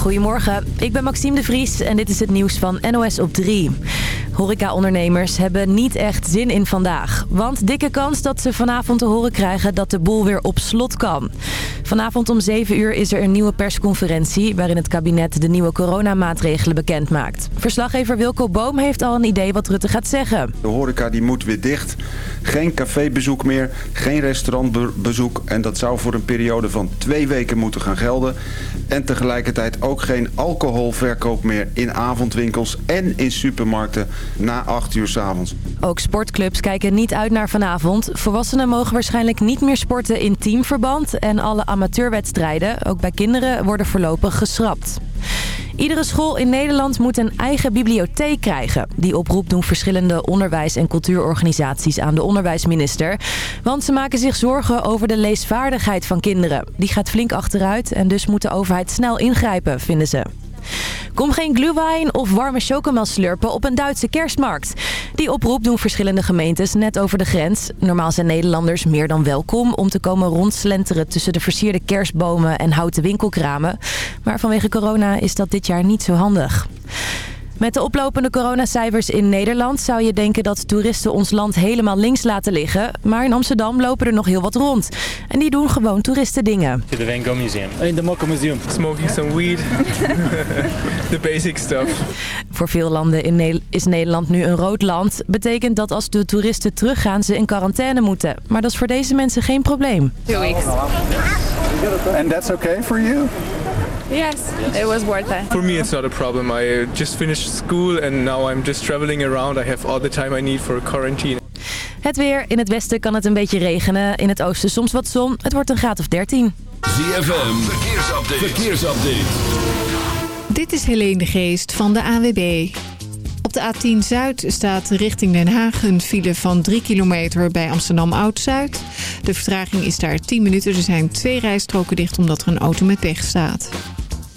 Goedemorgen, ik ben Maxime de Vries en dit is het nieuws van NOS op 3. Horeca-ondernemers hebben niet echt zin in vandaag. Want dikke kans dat ze vanavond te horen krijgen dat de boel weer op slot kan. Vanavond om 7 uur is er een nieuwe persconferentie... waarin het kabinet de nieuwe coronamaatregelen bekendmaakt. Verslaggever Wilco Boom heeft al een idee wat Rutte gaat zeggen. De horeca die moet weer dicht. Geen cafébezoek meer, geen restaurantbezoek. En dat zou voor een periode van twee weken moeten gaan gelden. En tegelijkertijd ook geen alcoholverkoop meer in avondwinkels en in supermarkten na 8 uur s avonds. Ook sportclubs kijken niet uit naar vanavond. Volwassenen mogen waarschijnlijk niet meer sporten in teamverband... en alle amateurwedstrijden, ook bij kinderen, worden voorlopig geschrapt. Iedere school in Nederland moet een eigen bibliotheek krijgen. Die oproep doen verschillende onderwijs- en cultuurorganisaties aan de onderwijsminister. Want ze maken zich zorgen over de leesvaardigheid van kinderen. Die gaat flink achteruit en dus moet de overheid snel ingrijpen, vinden ze. Kom geen glühwein of warme chocomel slurpen op een Duitse kerstmarkt. Die oproep doen verschillende gemeentes net over de grens. Normaal zijn Nederlanders meer dan welkom om te komen rondslenteren tussen de versierde kerstbomen en houten winkelkramen. Maar vanwege corona is dat dit jaar niet zo handig. Met de oplopende coronacijfers in Nederland zou je denken dat toeristen ons land helemaal links laten liggen. Maar in Amsterdam lopen er nog heel wat rond. En die doen gewoon toeristendingen. To the Van Gogh Museum. In the Mokka Museum. Smoking some weed. the basic stuff. Voor veel landen in ne is Nederland nu een rood land. Betekent dat als de toeristen teruggaan ze in quarantaine moeten. Maar dat is voor deze mensen geen probleem. Two weeks. And that's okay for you? Yes, it was worth it. For me, it's not a problem. I just finished school and now I'm just traveling around. I have all the time I need for quarantine. Het weer. In het westen kan het een beetje regenen. In het oosten soms wat zon. Het wordt een graad of 13. ZFM. Verkeersupdate. Verkeersupdate. Dit is Helene de Geest van de AWB. Op de A10 Zuid staat richting Den Haag een file van 3 kilometer bij Amsterdam Oud-Zuid. De vertraging is daar 10 minuten. Er zijn twee rijstroken dicht omdat er een auto met pech staat.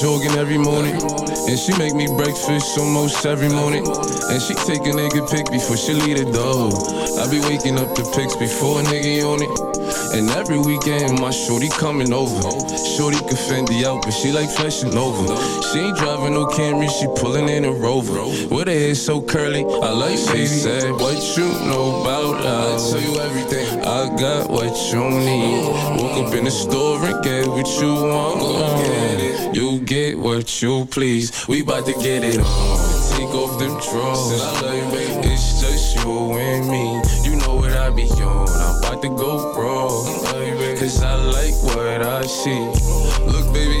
Jogging every morning. And she make me breakfast almost every morning. And she take a nigga pic before she leave the door. I be waking up the pics before a nigga on it. And every weekend, my shorty coming over. Shorty can fend the out, but she like flashing over. She ain't driving no Camry, she pulling in a Rover. With her hair so curly, I like she said, What you know about us? I tell you everything. I got what you need. Woke up in the store and get what you want. You get what you please. We bout to get it on. Take off them drawers. It's just you and me. You know what I be on. I'm about to go raw. Cause I like what I see. Look, baby,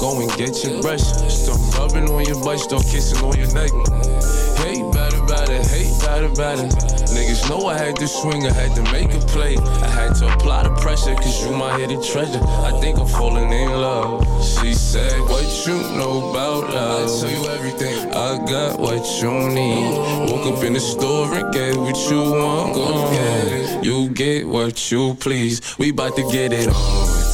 go and get your brush. Start rubbing on your butt, start kissing on your neck. Hey, better, better, hey, better, better. Niggas know I had to swing, I had to make a play. I had to apply the pressure, cause you my hidden treasure. I think I'm falling in love. She said, What you know about love? I tell you everything. I got what you need. Woke up in the store and get what you want. Go get it. You get what you please. We bout to get it on.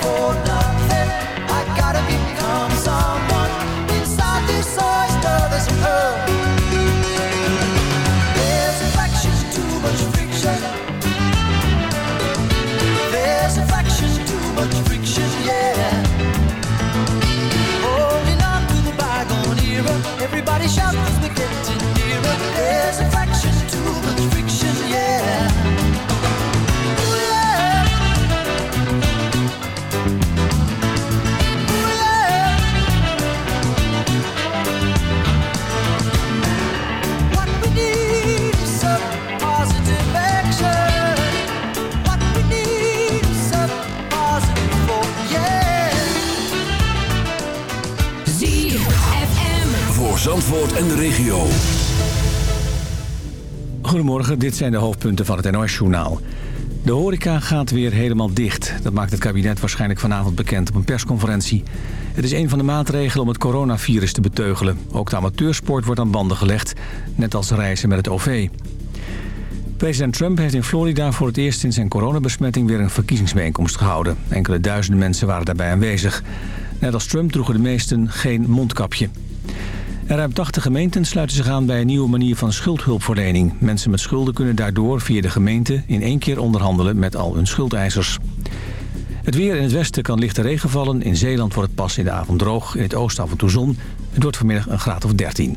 for En de regio. Goedemorgen, dit zijn de hoofdpunten van het NOS-journaal. De horeca gaat weer helemaal dicht. Dat maakt het kabinet waarschijnlijk vanavond bekend op een persconferentie. Het is een van de maatregelen om het coronavirus te beteugelen. Ook de amateursport wordt aan banden gelegd, net als reizen met het OV. President Trump heeft in Florida voor het eerst sinds zijn coronabesmetting weer een verkiezingsbijeenkomst gehouden. Enkele duizenden mensen waren daarbij aanwezig. Net als Trump droegen de meesten geen mondkapje. En ruim 80 gemeenten sluiten zich aan bij een nieuwe manier van schuldhulpverlening. Mensen met schulden kunnen daardoor via de gemeente in één keer onderhandelen met al hun schuldeisers. Het weer in het westen kan lichte regen vallen. In Zeeland wordt het pas in de avond droog. In het oosten af en toe zon. Het wordt vanmiddag een graad of 13.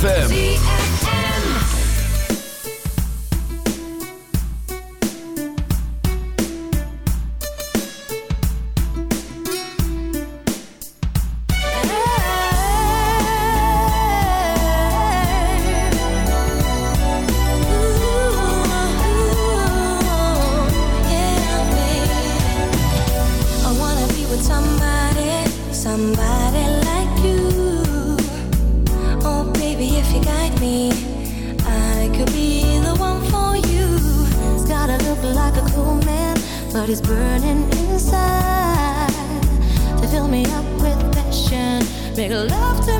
ZFM. Make love to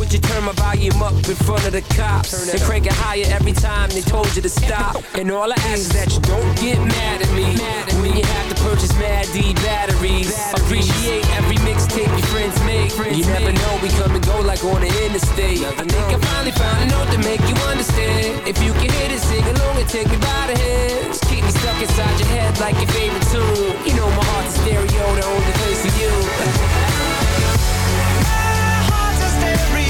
Would you turn my volume up in front of the cops and crank it higher every time they told you to stop? And all I ask is that you don't get mad at me when you have to purchase Mad D batteries. Appreciate every mixtape your friends make. You never know, we come and go like on the interstate. I think I finally found a note to make you understand. If you can hit it, sing along and take me by the hands. Keep me stuck inside your head like your favorite tune. You know my heart's a stereo, the only place for you. heart's a stereo.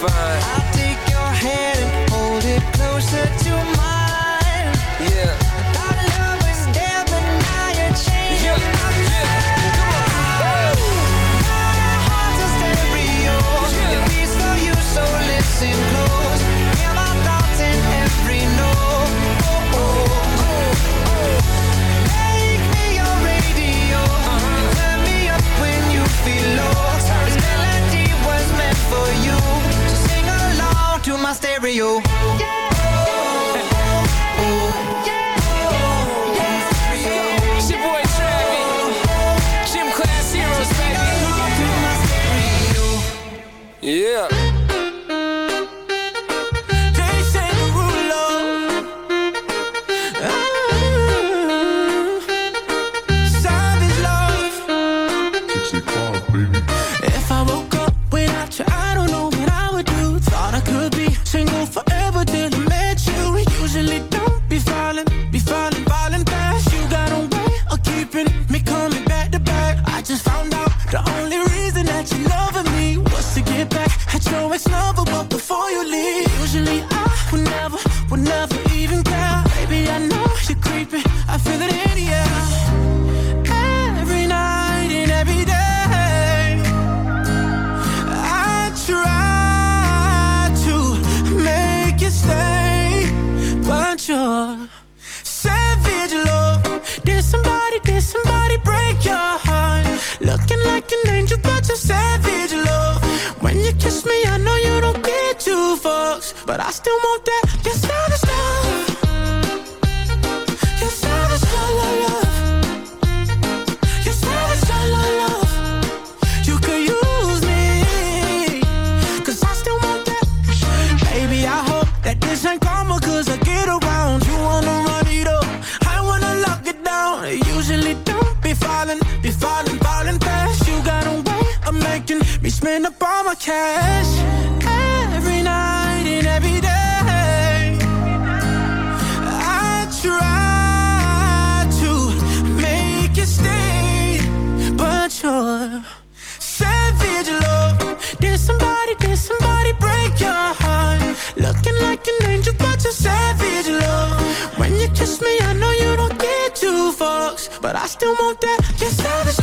find. I'll take your hand and hold it closer to mine. Yeah. Still want that. You're savage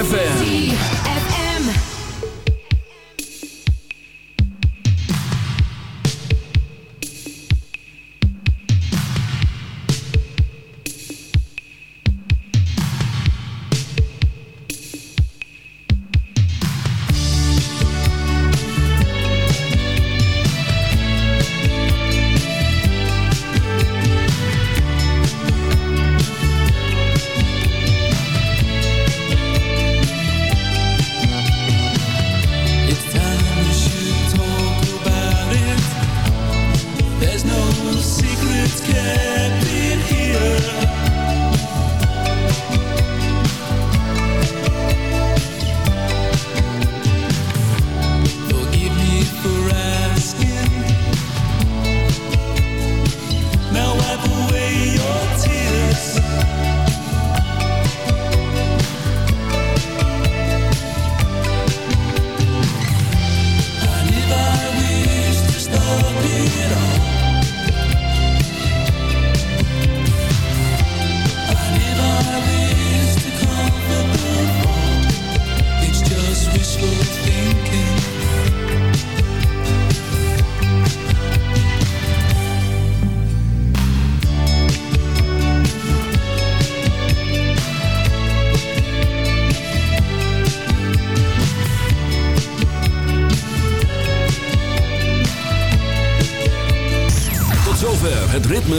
ZFM.